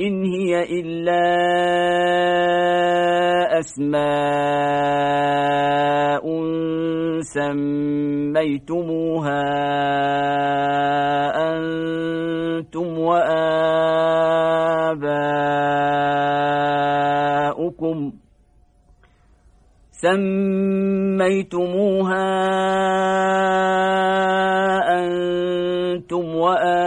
إن هي إلا أسماء سميتموها أنتم وآباؤكم سميتموها أنتم وآباؤكم